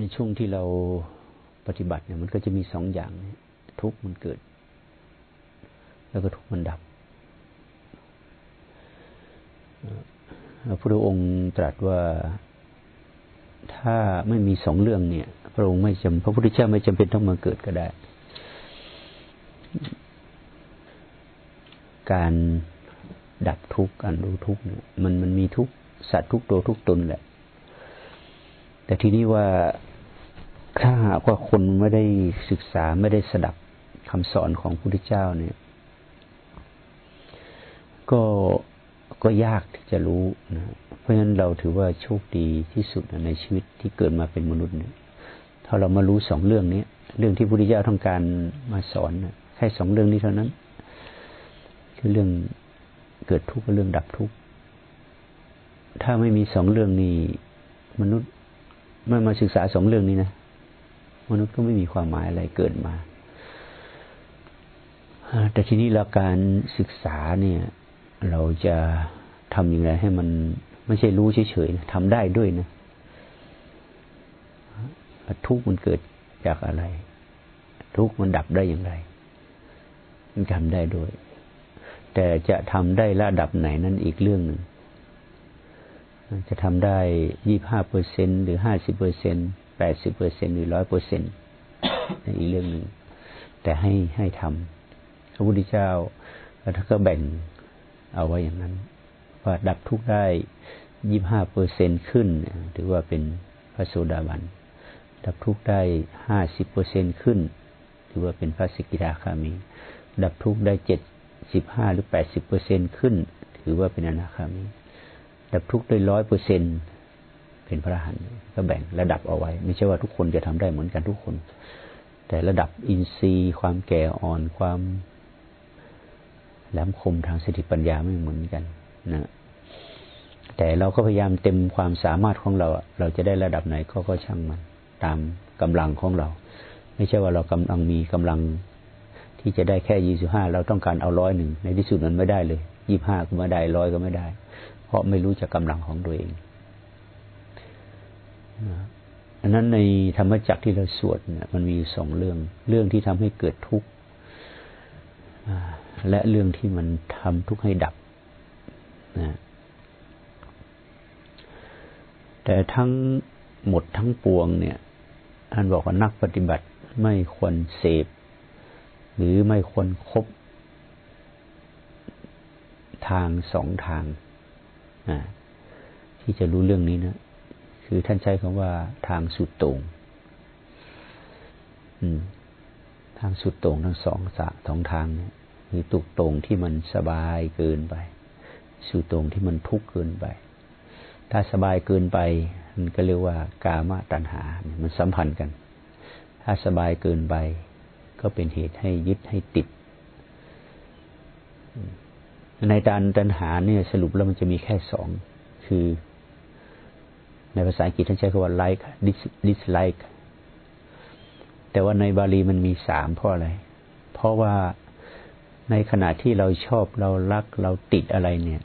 ในช่วงที่เราปฏิบัติเนี่ยมันก็จะมีสองอย่างทุกข์มันเกิด แล้วก็ทุกข์มันดับพระพุทธองค์ตรัสว่าถ้าไม่มีสองเรื่องเนี่ย พระองค์ไม่จำพระพุทธเจ้าไม่จำเป็นต้องมาเกิดก็ได้ การดับทุกข์การรู้ทุกข์เนี่ยมันมันมีทุกสัตว์ทุกตัวทุกตนแหละ แต่ทีนี้ว่าถ้าหากว่าคนไม่ได้ศึกษาไม่ได้สดับคำสอนของพระพุทธเจ้าเนี่ย ก็ก็ยากที่จะรู้นะเพราะฉะนั้นเราถือว่าโชคดีที่สุดในชีวิตที่เกิดมาเป็นมนุษย์เนี่ยถ้าเรามารู้สองเรื่องนี้เรื่องที่พระพุทธเจ้าต้องการมาสอนแค่สองเรื่องนี้เท่านั้น คือเรื่องเกิดทุกข์กับเรื่องดับทุกข์ถ้าไม่มีสองเรื่องนี้มนุษย์ ไม่มาศึกษาสองเรื่องนี้นะมนุษย์ก็ไม่มีความหมายอะไรเกิดมา แต่ทีนี้เราการศึกษาเนี่ย เราจะทำอย่างไรให้มันไม่ใช่รู้เฉยๆทำได้ด้วยนะทุกข์มันเกิดจากอะไร ทุกข์มันดับได้อย่างไร มันทำได้ด้วย แต่จะทำได้ระดับไหนนั่นอีกเรื่องหนึ่ง จะทำได้ยี่ห้าเปอร์เซ็นหรือห้าสิบเปอร์เซ็นแปดสิบเปอร์เซ็นหรือร้อยเปอร์เซ็นอีกเรื่องหนึ่งแต่ให้ให้ทำพระพุทธเจ้าท่านก็แบ่งเอาไว้อย่างนั้นว่าดับทุกข์ได้ยี่ห้าเปอร์เซ็นขึ้นถือว่าเป็นพระโสดาบันดับทุกข์ได้ห้าสิบเปอร์เซ็นขึ้นถือว่าเป็นพระสกิทาคามี ดับทุกข์ได้เจ็ดสิบห้าหรือแปดสิบเปอร์เซ็นขึ้น ถือว่าเป็นอนาคามี ดับทุกข์ได้ร้อยเปอร์เซ็นเป็นพระหันก็แบ่งระดับเอาไว้ ไม่ใช่ว่าทุกคนจะทำได้เหมือนกันทุกคน แต่ระดับอินทรีย์ ความแก่อ่อนความแหลมคมทางสติปัญญาไม่เหมือนกันนะแต่เราก็พยายามเต็มความสามารถของเรา เราจะได้ระดับไหนก็ก็ช่างมัน ตามกำลังของเรา ไม่ใช่ว่าเรากำลังมีกำลังที่จะได้แค่ยี่สิบห้าเราต้องการเอาร้อยหนึ่งในที่สุดมันไม่ได้เลยยี่ห้าก็ไม่ได้ร้อยก็ไม่ได้ ราะไม่รู้จักกำลังของตัวเองอันนั้นในธรรมจักที่เราสวดเนี่ยมันมีสองเรื่อง เรื่องที่ทำให้เกิดทุกข์และเรื่องที่มันทำทุกข์ให้ดับนะแต่ทั้งหมดทั้งปวงเนี่ยท่านบอกว่านักปฏิบัติไม่ควรเสพ หรือไม่ควรครบทางสองทาง ที่จะรู้เรื่องนี้นะ คือท่านใช้คำว่าทางสุดตรงทางสุดตรงทั้งสองสะสองทางเนี่ยคือตุกตรงที่มันสบายเกินไปสู่ตรงที่มันทุกข์เกินไป ถ้าสบายเกินไป มันก็เรียกว่ากามตัณหา มันสัมพันธ์กัน ถ้าสบายเกินไป ก็เป็นเหตุให้ยึดให้ติด ในการตัณหาเนี่ยสรุปแล้วมันจะมีแค่สองคือ ในภาษาอังกฤษท่านใช้คำว่า like dislike แต่ว่าในบาลีมันมีสามเพราะอะไร เพราะว่าในขณะที่เราชอบเรารักเราติดอะไรเนี่ย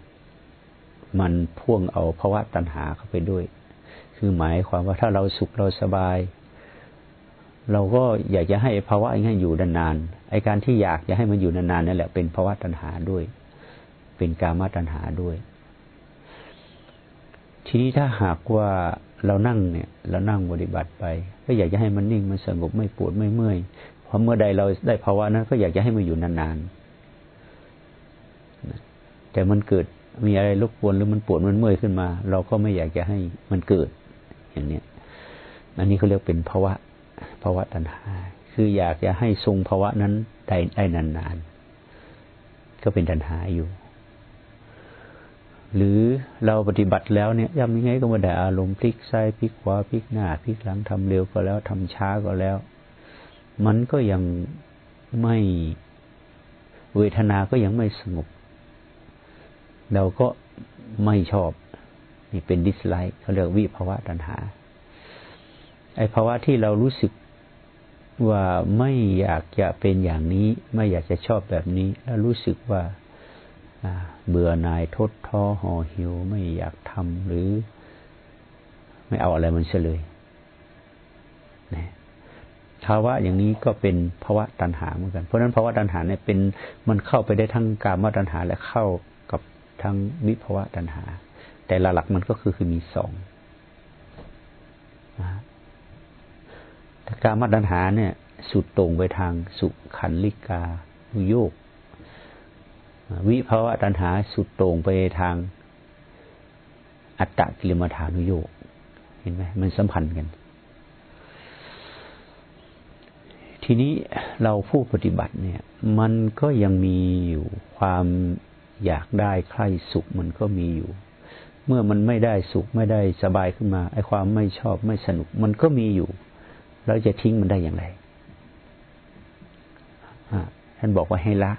มันพ่วงเอาภาวะตัณหาเข้าไปด้วย คือหมายความว่าถ้าเราสุขเราสบาย เราก็อยากจะให้ภาวะอย่างนี้อยู่นานๆไอการที่อยากจะให้มันอยู่นานๆนั่นแหละเป็นภาวะตัณหาด้วย เป็นกามตัณหาด้วย ทีนี้ถ้าหากว่าเรานั่งเนี่ย เรานั่งปฏิบัติไป ก็อยากจะให้มันนิ่งมันสงบไม่ปวดไม่เมื่อยพอเมื่อใดเราได้ภาวะนั้น ก็อยากจะให้มันอยู่นานๆแต่มันเกิดมีอะไรรบกวนหรือมันปวดมันเมื่อยขึ้นมา เราก็ไม่อยากจะให้มันเกิด อย่างเนี้ยอันนี้เขาเรียกเป็นภาวะภาวะตัณหา คืออยากจะให้ทรงภาวะนั้นได้ได้นานๆ ก็เป็นตัณหาอยู่ หรือเราปฏิบัติแล้วเนี่ยย่ำยังไงก็มาได้อารมณ์พลิกซ้ายพลิกขวาพลิกหน้าพลิกหลังทำเร็วก็แล้วทำช้าก็แล้ว มันก็ยังไม่เวทนาก็ยังไม่สงบ เราก็ไม่ชอบนี่เป็นดิสไลค์เขาเรียกวิภาวะตัณหา ไอภาวะที่เรารู้สึกว่าไม่อยากจะเป็นอย่างนี้ ไม่อยากจะชอบแบบนี้ แล้วรู้สึกว่า เบื่อหน่ายทดท้อห่อหิวไม่อยากทำหรือ ไม่เอาอะไรมันเฉลยภาวะอย่างนี้ก็เป็นภาวะตัณหาเหมือนกัน เพราะนั้นภาวะตัณหาเนี่ยเป็นมันเข้าไปได้ทั้งกามตัณหา และเข้ากับทั้งวิภาวะตัณหา แต่ละหลักมันก็คือคือมีสองกามตัณหาเนี่ยสุดตรงไปทางสุขันลิกาโยก วิภาวะตัณหาสุดตรงไปทางอัตตกิลมัฐานุโยกเห็นไหมมันสัมพันธ์กัน ทีนี้เราผู้ปฏิบัติเนี่ย มันก็ยังมีอยู่ความอยากได้ใคร่สุขมันก็มีอยู่ เมื่อมันไม่ได้สุขไม่ได้สบายขึ้นมาไอ้ความไม่ชอบไม่สนุก มันก็มีอยู่เราจะทิ้งมันได้อย่างไรท่านบอกว่าให้ละ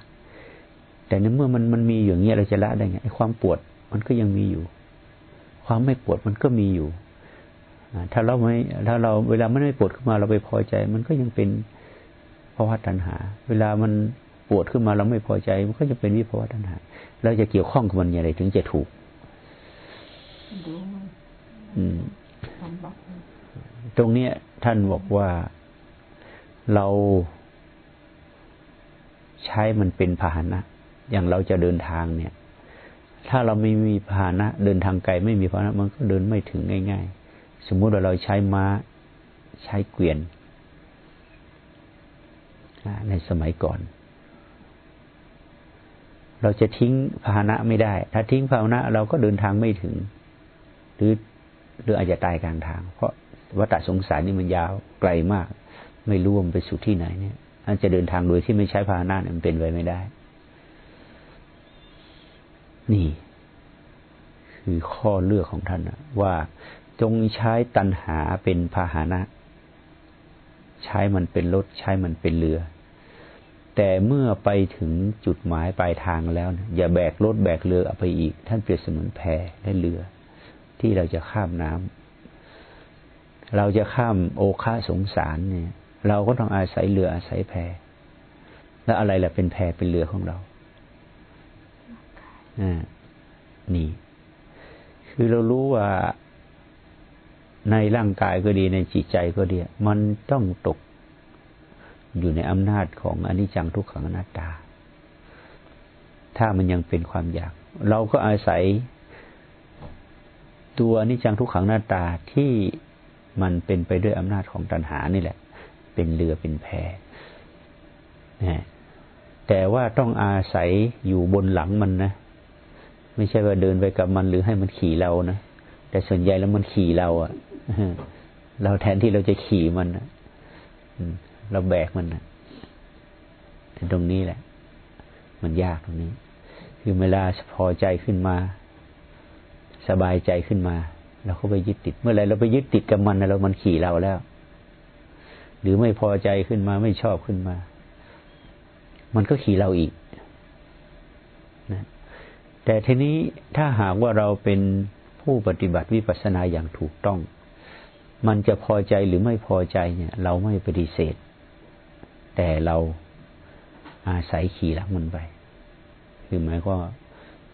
แต่ในเมื่อมันมันมีอย่างเงี้ยเราจะละได้ไงไอ้ความปวดมันก็ยังมีอยู่ ความไม่ปวดมันก็มีอยู่ถ้าเราไม่ถ้าเราเวลามันไม่ปวดขึ้นมาเราไปพอใจ มันก็ยังเป็นภาวะตัณหา เวลามันปวดขึ้นมาเราไม่พอใจ มันก็จะเป็นวิภาวะตัณหา เราจะเกี่ยวข้องกับมันอย่างไรถึงจะถูกตรงเนี้ย ท่านบอกว่าเราใช้มันเป็นพาหนะ อย่างเราจะเดินทางเนี่ย ถ้าเราไม่มีพาหนะ เดินทางไกลไม่มีพาหนะ มันก็เดินไม่ถึงง่าย ๆ สมมุติว่าเราใช้ม้าใช้เกวียนในสมัยก่อน เราจะทิ้งพาหนะไม่ได้ ถ้าทิ้งพาหนะ เราก็เดินทางไม่ถึง หรือหรืออาจจะตายกลางทาง เพราะวัฏสงสารนี่มันยาวไกลมาก ไม่รู้ว่ามันไปสู่ที่ไหนเนี่ยท่านจะเดินทางโดยที่ไม่ใช้พาหนะมันเป็นไปไม่ได้ นี่ คือข้อเลือกของท่านนะว่าจงใช้ตัณหาเป็นพาหนะ ใช้มันเป็นรถ ใช้มันเป็นเรือ แต่เมื่อไปถึงจุดหมายปลายทางแล้วนะอย่าแบกรถแบกเรือเอาไปอีก ท่านเปรียบเสมือนแพและเรือ ที่เราจะข้ามน้ำเราจะข้ามโอคาสงสารเนี่ย เราก็ต้องอาศัยเรืออาศัยแพแล้วอะไรแหละเป็นแพเป็นเรือของเรา นี่ คือเรารู้ว่าในร่างกายก็ดีในจิตใจก็ดี มันต้องตกอยู่ในอำนาจของอนิจจังทุกขังอนัตตา ถ้ามันยังเป็นความอยาก เราก็อาศัย ตัวอนิจจังทุกขังอนัตตาที่มันเป็นไปด้วยอำนาจของตัณหานี่แหละ เป็นเรือเป็นแพนะแต่ว่าต้องอาศัยอยู่บนหลังมันนะ ไม่ใช่ว่าเดินไปกับมันหรือให้มันขี่เรานะแต่ส่วนใหญ่แล้วมันขี่เราอะ่ะเราแทนที่เราจะขี่มันนะเราแบกมันนะตรงนี้แหละ มันยากตรงนี้ คือเวลาพอใจขึ้นมา สบายใจขึ้นมา เราก็ไปยึดติด เมื่อไรเราไปยึดติดกับมันนะเรามันขี่เราแล้ว หรือไม่พอใจขึ้นมาไม่ชอบขึ้นมา มันก็ขี่เราอีก แต่ทีนี้ถ้าหากว่าเราเป็นผู้ปฏิบัติวิปัสสนาอย่างถูกต้อง มันจะพอใจหรือไม่พอใจเนี่ย เราไม่ปฏิเสธ แต่เราอาศัยขี่หลังมันไป คือหมายก็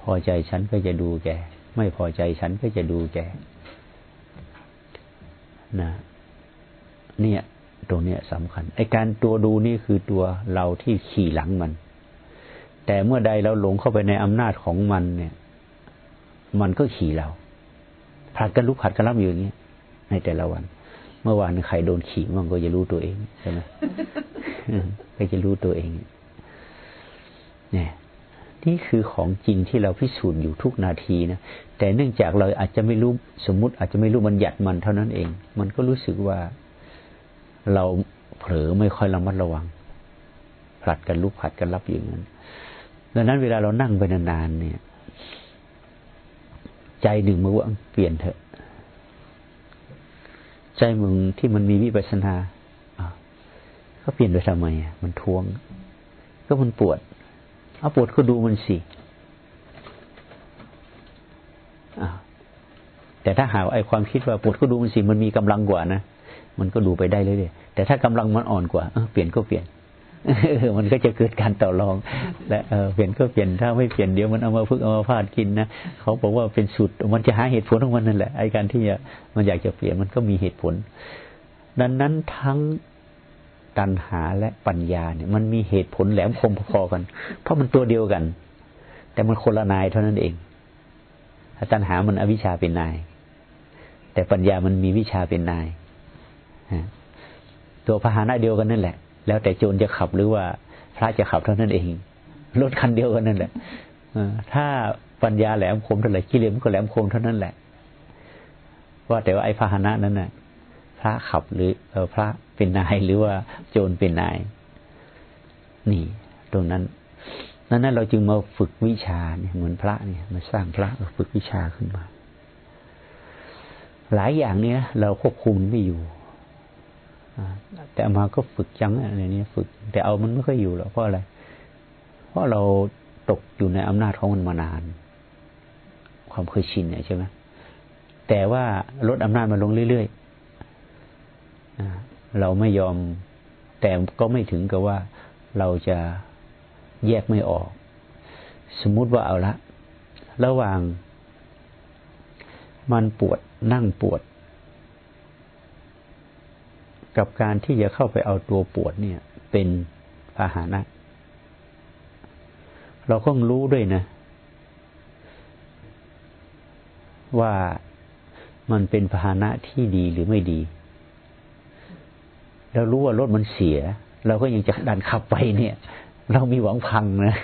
พอใจฉันก็จะดูแก ไม่พอใจฉันก็จะดูแกนะเนี่ย ตรงนี้ยสำคัญไอการตัวดูนี่คือตัวเราที่ขี่หลังมัน แต่เมื่อใดเราหลงเข้าไปในอำนาจของมันเนี่ย มันก็ขี่เราผัดกันลุกผัดกันรับอยู่อย่างนี้ในแต่ละวัน เมื่อวานใครโดนขี่มันก็จะรู้ตัวเองใช่ไหมก็จะรู้ตัวเอง เนี่ย นี่คือของจริงที่เราพิสูจน์อยู่ทุกนาทีนะแต่เนื่องจากเราอาจจะไม่รู้สมมุติอาจจะไม่รู้บัญญัติมันเท่านั้นเอง มันก็รู้สึกว่าเราเผลอไม่ค่อยระมัดระวังผลัดกันลุกผลัดกันรับอย่างนั้น ดังนั้นเวลาเรานั่งไปนานๆเนี่ย ใจหนึ่งมือว่าเปลี่ยนเถอะ ใจมึงที่มันมีวิปัสนาก็เปลี่ยนไปทำไมอะมันทวง ก็มันปวดเอาปวดก็ดูมันสิแต่ถ้าหาไอ้ความคิดว่าปวดก็ดูมันสิมันมีกำลังกว่านะมันก็ดูไปได้เลยๆแต่ถ้ากำลังมันอ่อนกว่าเปลี่ยนก็เปลี่ยน มันก็จะเกิดการต่อรอง และเปลี่ยนก็เปลี่ยนถ้าไม่เปลี่ยนเดี๋ยวมันเอามาพึ่งเอามาพาดกินนะเขาบอกว่าเป็นสุดมันจะหาเหตุผลของมันนั่นแหละไอ้การที่มันอยากจะเปลี่ยนมันก็มีเหตุผล ดังนั้นทั้งตัณหาและปัญญาเนี่ย มันมีเหตุผลแหลมคมพอๆกัน เพราะมันตัวเดียวกัน แต่มันคนละนายเท่านั้นเองตัณหามันอวิชชาเป็นนาย แต่ปัญญามันมีวิชาเป็นนายตัวพาหนะเดียวกันนั่นแหละ แล้วแต่โจรจะขับหรือว่าพระจะขับเท่านั้นเองรถคันเดียวกันนั่นแหละถ้าปัญญาแหลมคมเท่าไหร่กิเลสมันก็แหลมคมเท่านั้นแหละ ว่าแต่ว่าไอ้พาหนะนั้นน่ะ พระขับหรือเอพระเป็นนายหรือว่าโจรเป็นนาย นี่ ตรงนั้นนั้นเราจึงมาฝึกวิชาเนี่ยเหมือนพระเนี่ยมาสร้างพระฝึกวิชาขึ้นมา หลายอย่างเนี้ยเราควบคุมไม่อยู่ แต่มาก็ฝึกจังอะไรนี้ฝึก แต่เอามันไม่ค่อยอยู่หรอกเพราะอะไร เพราะเราตกอยู่ในอำนาจของมันมานาน ความเคยชินเนี่ยใช่ไหมแต่ว่าลดอำนาจมาลงเรื่อยๆเราไม่ยอม แต่ก็ไม่ถึงกับว่าเราจะแยกไม่ออก สมมุติว่าเอาละ ระหว่างมันปวดนั่งปวด กับการที่จะเข้าไปเอาตัวปวดเนี่ย เป็นพาหานะ เราก็รู้ด้วยนะ ว่ามันเป็นพาหนะที่ดีหรือไม่ดี เรารู้ว่ารถมันเสีย เราก็ยังจะดันขับไปเนี่ย เรามีหวังพังนะ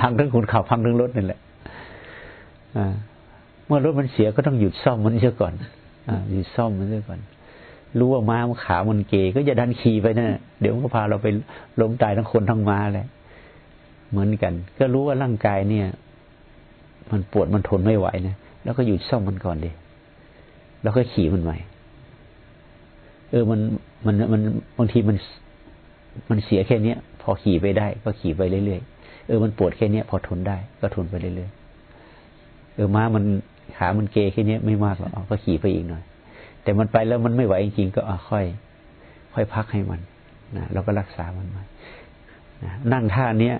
พังทั้งคนขับพังทั้งรถนั่นแหละเมื่อรถมันเสียก็ต้องหยุดซ่อมมันเสียก่อนอหยุดซ่อมมันเสียก่อน รู้ว่าม้ามันขามันเกยก็จะดันขี่ไปนะเดี๋ยวมันก็พาเราไปล้มตายทั้งคนทั้งม้าแหละเหมือนกัน ก็รู้ว่าร่างกายเนี่ย มันปวดมันทนไม่ไหวนะแล้วก็หยุดซ่อมมันก่อนดิแล้วก็ขี่มันใหม่เออมันมันมันบางทีมันมันเสียแค่เนี้ย พอขี่ไปได้ ก็ขี่ไปเรื่อยๆเออมันปวดแค่นี้พอทนได้ ก็ทนไปเรื่อยๆเออม้ามันขามันเกยแค่นี้ไม่มากหรอกก็ขี่ไปอีกหน่อย แต่มันไปแล้วมันไม่ไหวจริงๆก็ค่อย ค่อยพักให้มันนะเราก็รักษามันมานะนั่งท่าเนี้ย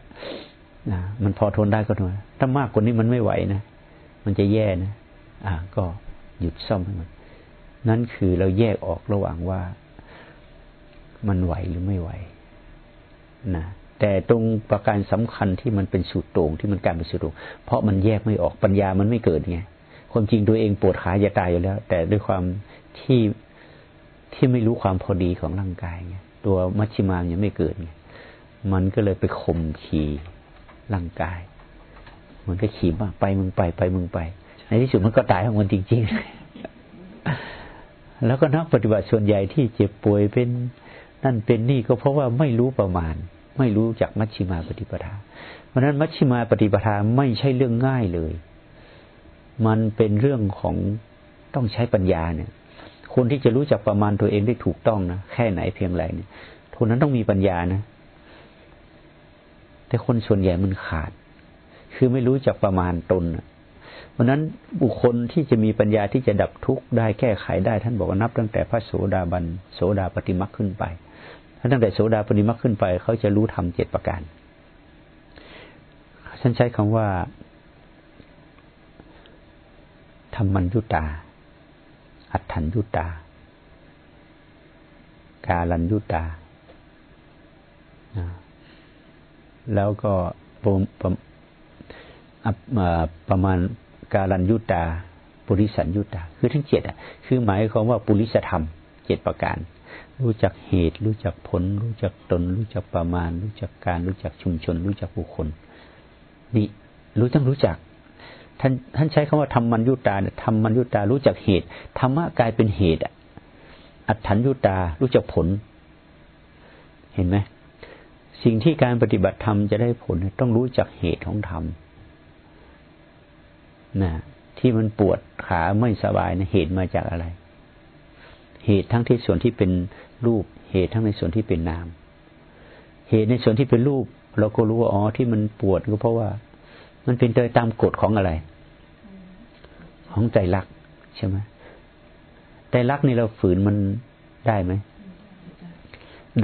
นะมันพอทนได้ก็ทนถ้ามากกว่านี้มันไม่ไหวนะมันจะแย่นะอ่า ก็หยุดซ่อมให้มัน นั่นคือเราแยกออกระหว่างว่ามันไหวหรือไม่ไหวนะแต่ตรงประการสำคัญที่มันเป็นสุดโต่งที่มันการเป็นสุดโต่งเพราะมันแยกไม่ออกปัญญามันไม่เกิดไงความจริงตัวเองปวดขาจะตายอยู่แล้ว แต่ด้วยความ ที่ที่ไม่รู้ความพอดีของร่างกายไงตัวมัชชิมายังไม่เกิดไงมันก็เลยไปข่มขี่ร่างกาย มันก็ขี่มาไปมึงไปไปมึงไป ในที่สุดมันก็ตายของมันจริง ๆ แล้วก็นักปฏิบัติส่วนใหญ่ที่เจ็บป่วยเป็นนั่นเป็นนี่ก็เพราะว่าไม่รู้ประมาณ ไม่รู้จักมัชชิมาปฏิปทา เพราะนั้นมัชชิมาปฏิปทาไม่ใช่เรื่องง่ายเลย มันเป็นเรื่องของต้องใช้ปัญญาเนี่ย คนที่จะรู้จักประมาณตัวเองได้ถูกต้องนะแค่ไหนเพียงไรเนี่ยคนนั้นต้องมีปัญญานะ แต่คนส่วนใหญ่มันขาด คือไม่รู้จักประมาณตนเพราะนั้นบุคคลที่จะมีปัญญาที่จะดับทุกข์ได้แก้ไขได้ ท่านบอกว่านับตั้งแต่พระโสดาบันโสดาปฏิมักขึ้นไปตั้งแต่โสดาปฏิมาขึ้นไป เขาจะรู้ธรรมเจ็ดประการฉันใช้คำว่าธรรมัญยุตา อัฏฐัญยุตา กาลัญยุตา แล้วก็ประมาณกาลัญยุตา ปุริสัญยุตา คือทั้งเจ็ดอะ คือหมายความว่าปุริสธรรมเจ็ดประการ รู้จักเหตุ รู้จักผล รู้จักตน รู้จักประมาณ รู้จักการ รู้จักชุมชน รู้จักบุคคล นี่รู้ต้องรู้จัก ท่านท่านใช้คำว่าธรรมัญยุตาเนี่ยธรรมัญยุตารู้จักเหตุธรรมะกลายเป็นเหตุอัตถัญยุตารู้จักผล เห็นไหมสิ่งที่การปฏิบัติธรรมจะได้ผลต้องรู้จักเหตุของธรรมนะที่มันปวดขาไม่สบายนะเหตุมาจากอะไร เหตุทั้งที่ส่วนที่เป็นรูป เหตุทั้งในส่วนที่เป็นนาม เหตุในส่วนที่เป็นรูป เราก็รู้ว่าอ๋อที่มันปวดก็เพราะว่า มันเป็นโดยตามกฎของอะไร ของใจรักใช่ไหมใจรักนี่เราฝืนมันได้ไหม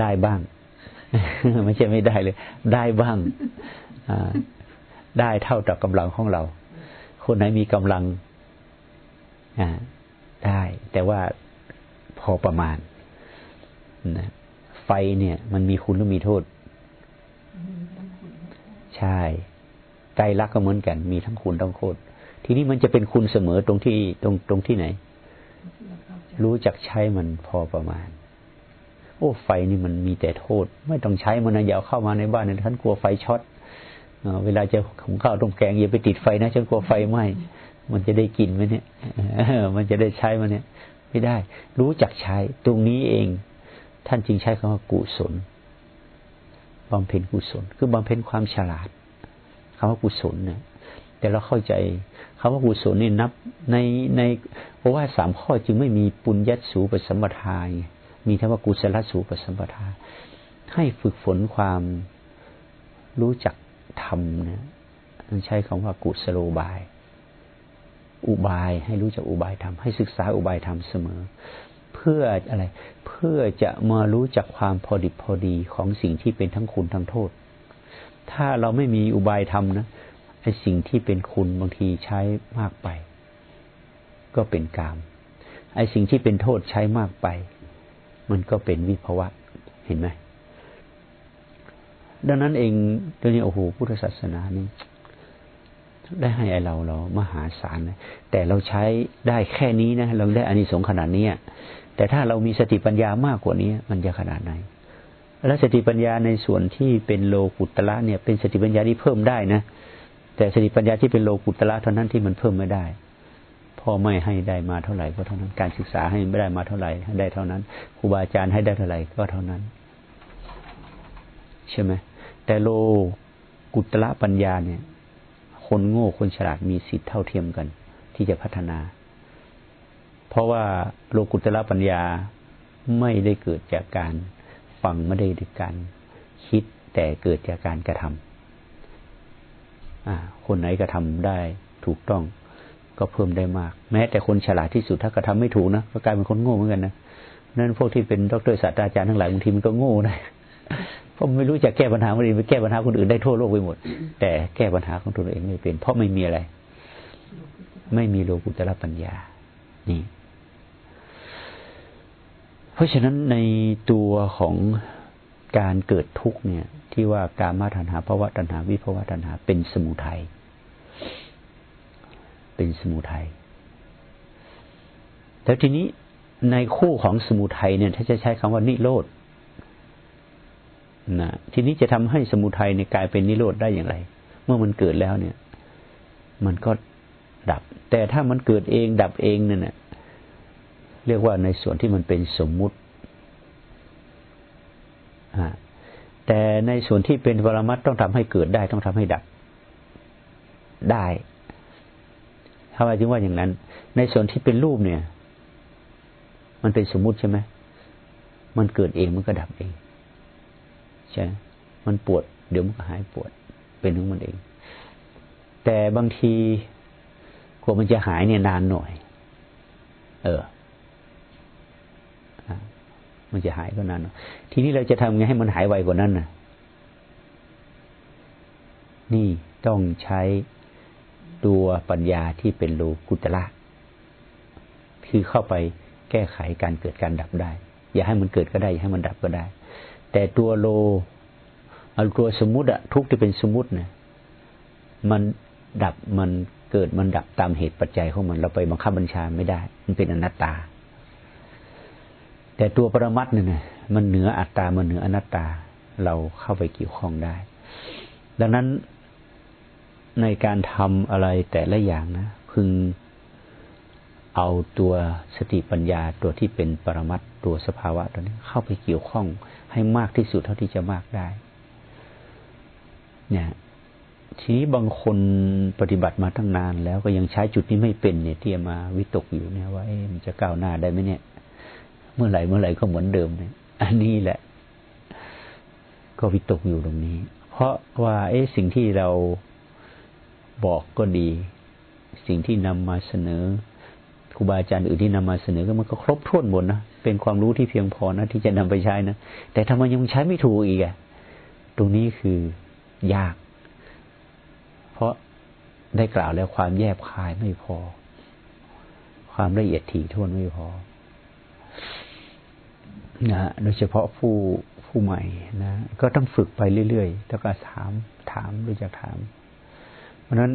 ได้บ้าง ไม่ใช่ไม่ได้เลย ได้บ้างได้เท่ากับกำลังของเรา คนไหนมีกำลังได้ แต่ว่าพอประมาณนะฝฟเนี่ย มันมีคุณหรือมีโทษ ใช่ไตรลักก็เหมือนกัน มีทั้งคุณทั้งโทษ ทีนี้มันจะเป็นคุณเสมอตรงที่ตรงตรงที่ไหน รู้จักใช้มันพอประมาณ โอ้ไฟนี่มันมีแต่โทษ ไม่ต้องใช้มันนะอย่าเข้ามาในบ้านนะท่านกลัวไฟช็อตเวลาจะของข้าวต้มแกงอย่าไปติดไฟนะฉันกลัวไฟไหม้มันจะได้กินไหมเนี่ยมันจะได้ใช้มันเนี่ย ไม่ได้ รู้จักใช้ตรงนี้เอง ท่านจึงใช้คำว่ากุศลบำเพ็ญกุศล คือบำเพ็ญความฉลาดคำว่ากุศลเนี่ย แต่เราเข้าใจคำว่ากุศลนี่นับในในเพราะว่าสามข้อจึงไม่มีปุญญสูปสัมปทามีทั้งว่ากุศลสูปสัมปทา ให้ฝึกฝนความรู้จักธรรมเนี่ยใช้คำว่ากุศโลบาย อุบายให้รู้จักอุบายธรรมให้ศึกษาอุบายธรรมเสมอ เพื่ออะไร เพื่อจะมารู้จักความพอดิบพอดีของสิ่งที่เป็นทั้งคุณทั้งโทษ ถ้าเราไม่มีอุบายธรรมนะ ไอ้สิ่งที่เป็นคุณบางทีใช้มากไป ก็เป็นกาม ไอ้สิ่งที่เป็นโทษใช้มากไป มันก็เป็นวิภวะเห็นไหมดังนั้นเองตอนนี้โอ้โหพุทธศาสนานี่ได้ให้ไอเราเรามหาศาลนะแต่เราใช้ได้แค่นี้นะเราได้อานิสงส์ขนาดนี้แต่ถ้าเรามีสติปัญญามากกว่านี้มันจะขนาดไหน และสติปัญญาในส่วนที่เป็นโลกุตละเนี่ย เป็นสติปัญญาที่เพิ่มได้นะ แต่สติปัญญาที่เป็นโลกุตละเท่านั้นที่มันเพิ่มไม่ได้พ่อไม่ให้ได้มาเท่าไหร่ก็เท่านั้นการศึกษาให้ไม่ได้มาเท่าไหร่ให้ได้เท่านั้นครูบาอาจารย์ให้ได้เท่าไหร่ก็เท่านั้น ใช่ไหมแต่โลกุตละปัญญาเนี่ย คนโง่คนฉลาดมีสิทธิ์เท่าเทียมกัน ที่จะพัฒนา เพราะว่าโลกุตละปัญญาไม่ได้เกิดจากการฟังไม่ได้จากการคิดแต่เกิดจากการกระทำ คนไหนก็ทำได้ถูกต้อง ก็เพิ่มได้มาก แม้แต่คนฉลาดที่สุดถ้าก็ทำไม่ถูกนะก็กลายเป็นคนโง่เหมือนกันนะนั่นพวกที่เป็นดรศาสตราจารย์ทั้งหลายบางทีมันก็โง่ได้เพราะไม่รู้จะแก้ปัญหาคนอื่นไปแก้ปัญหาคนอื่นได้ทั่วโลกไปหมด แต่แก้ปัญหาของตัวเองไม่เป็น เพราะไม่มีอะไร ไม่มีโลกุตระปัญญา นี่ เพราะฉะนั้นในตัวของ การเกิดทุกข์เนี่ย ที่ว่าการมาตัณหาภาวะตัณหาวิภาวะตัณหาเป็นสมุทัยเป็นสมุทัยแล้วทีนี้ในคู่ของสมุทัยเนี่ย ถ้าจะใช้คำว่านิโรธนะทีนี้จะทำให้สมุทัยในกลายเป็นนิโรธได้อย่างไร เมื่อมันเกิดแล้วเนี่ย มันก็ดับ แต่ถ้ามันเกิดเองดับเองเนี่ยเรียกว่าในส่วนที่มันเป็นสมมุติ แต่ในส่วนที่เป็นปรมัตต้องทำให้เกิดได้ ต้องทำให้ดับได้ทำไมจึงว่าอย่างนั้น ในส่วนที่เป็นรูปเนี่ย มันเป็นสมมุติใช่ไหมมันเกิดเองมันก็ดับเองใช่มันปวด เดี๋ยวมันก็หายปวด เป็นของมันเอง แต่บางทีกว่ามันจะหายเนี่ยนานหน่อย เออ มันจะหายก็นานทีนี้เราจะทำไงให้มันหายไวกว่านั้นน่ะ นี่ต้องใช้ตัวปัญญาที่เป็นโลกุตละคือเข้าไปแก้ไขการเกิดการดับได้ อย่าให้มันเกิดก็ได้ อย่าให้มันดับก็ได้ แต่ตัวโลเอาตัวสมมุติอะทุกที่เป็นสมมุติเนี่ยมันดับมันเกิดมันดับตามเหตุปัจจัยของมัน เราไปบังคับบัญชาไม่ได้ มันเป็นอนัตตา แต่ตัวปรมัตเนี่ยมันเหนืออัตตา มันเหนืออนัตตา เราเข้าไปเกี่ยวข้องได้ ดังนั้นในการทำอะไรแต่ละอย่างนะ พึงเอาตัวสติปัญญาตัวที่เป็นปรมัตตัวสภาวะตัวนี้เข้าไปเกี่ยวข้องให้มากที่สุดเท่าที่จะมากได้ เนี่ยทีนี้บางคนปฏิบัติมาตั้งนานแล้วก็ยังใช้จุดนี้ไม่เป็นเนี่ยที่มาวิตกอยู่เนี่ยว่ามันจะก้าวหน้าได้ไหมเนี่ย มื่อไหร่เมื่อไหร่ก็เหมือนเดิมเนี่ยอันนี้แหละ ก็วิตกอยู่ตรงนี้ เพราะว่า เอ๊ะสิ่งที่เราบอกก็ดี สิ่งที่นำมาเสนอครูบาอาจารย์อื่นที่นำมาเสนอก็มันก็ครบถ้วนหมดนะเป็นความรู้ที่เพียงพอนะที่จะนำไปใช้นะแต่ทำไมยังใช้ไม่ถูกอีกอะตรงนี้คือยาก เพราะได้กล่าวแล้วความแยบคายไม่พอ ความละเอียดถี่ถ้วนไม่พอ นะโดยเฉพาะผู้ผู้ใหม่นะก็ต้องฝึกไปเรื่อยๆแล้วก็ถามถามรู้จักถาม เพราะฉะนั้น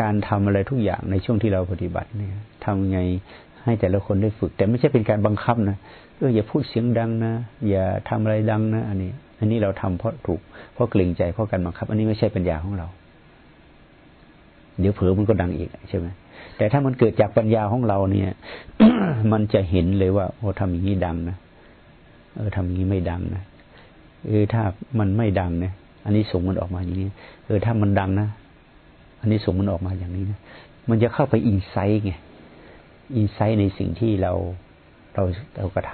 การทำอะไรทุกอย่างในช่วงที่เราปฏิบัติเนี่ยทำไงให้แต่ละคนได้ฝึก แต่ไม่ใช่เป็นการบังคับนะเอออย่าพูดเสียงดังนะ อย่าทำอะไรดังนะ อันนี้ อันนี้เราทำเพราะถูกเพราะเกรงใจเพราะการบังคับ อันนี้ไม่ใช่ปัญญาของเรา เดี๋ยวเผลอมันก็ดังอีกใช่ไหม แต่ถ้ามันเกิดจากปัญญาของเราเนี่ย มันจะเห็นเลยว่า โอ้ทำอย่างนี้ดังนะเออทำอย่างนี้ไม่ดังนะเออถ้ามันไม่ดังเนี่ยอันนี้ส่งมันออกมาอย่างนี้ เออถ้ามันดังนะอันนี้ส่งมันออกมาอย่างนี้นะมันจะเข้าไปอินไซต์ไงอินไซต์ในสิ่งที่เราเราเรากระท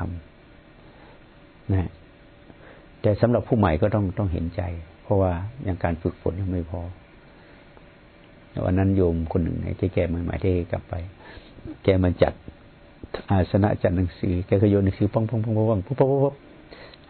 ำนะแต่สำหรับผู้ใหม่ก็ต้องต้องเห็นใจ เพราะว่าอย่างการฝึกฝนยังไม่พอ วันนั้นโยมคนหนึ่งในที่แกใหม่ๆที่กลับไป แกมาจัดอาสนะจัดหนังสือแกก็โยนหนังสือป้องป้องป้องป้องปุ๊บปุ๊บปุ๊บ